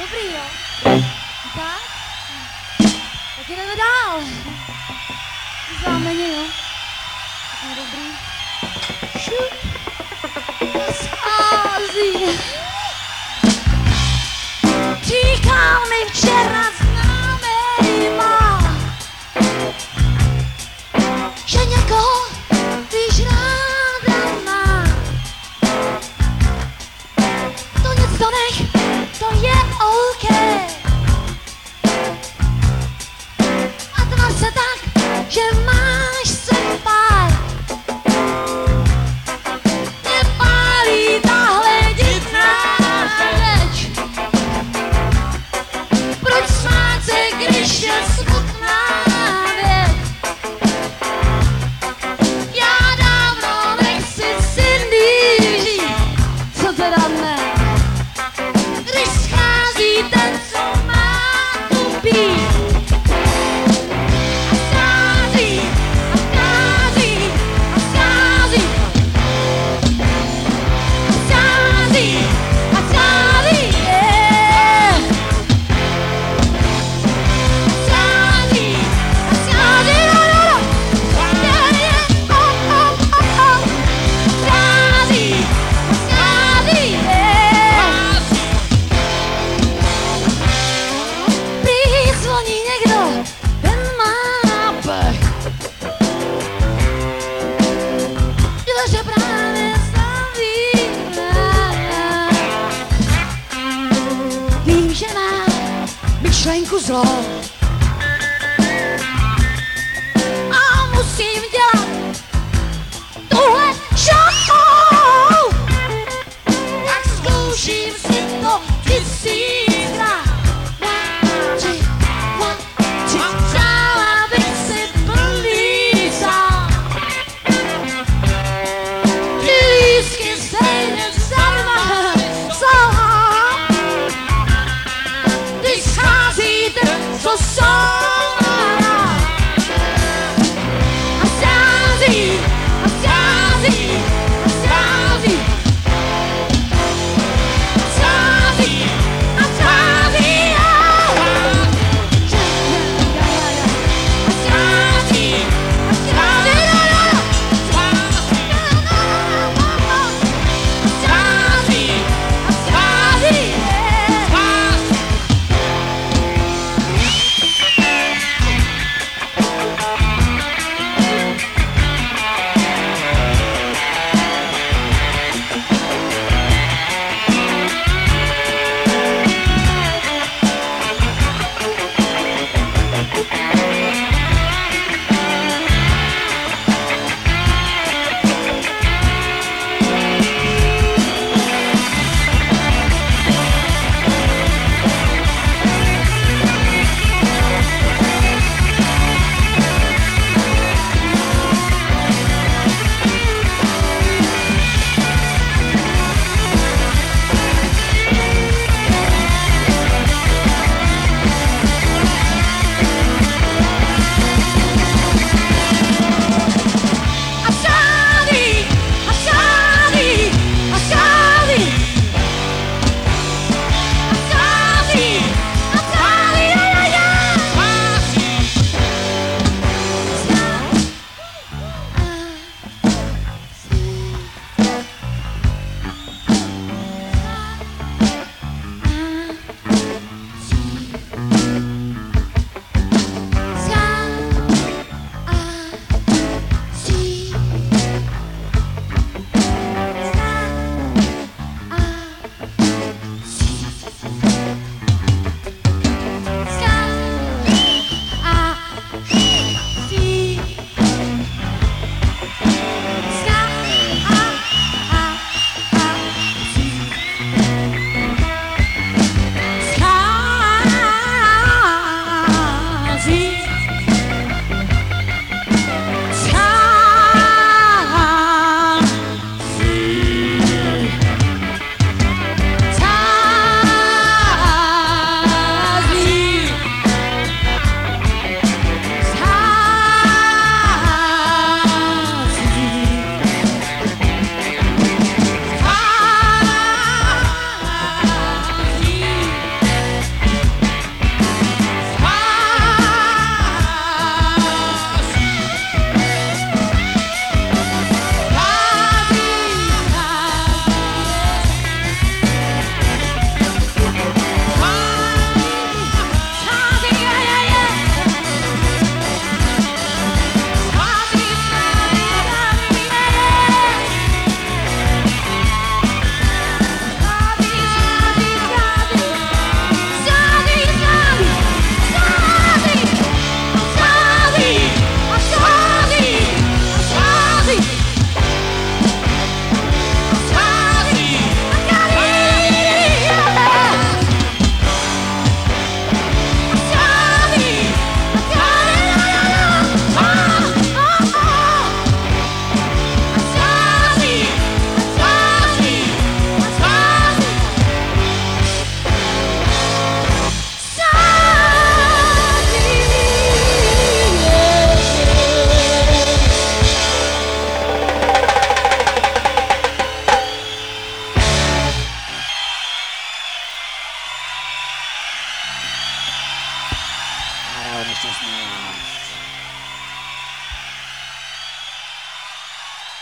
Dobrý, jo? Tak? Tak jdeme dál. Známe jo? Tak dobrý. Shoot. who's all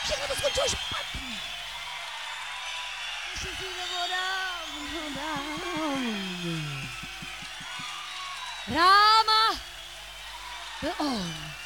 Si to dávno, dávno. Ráma byl on.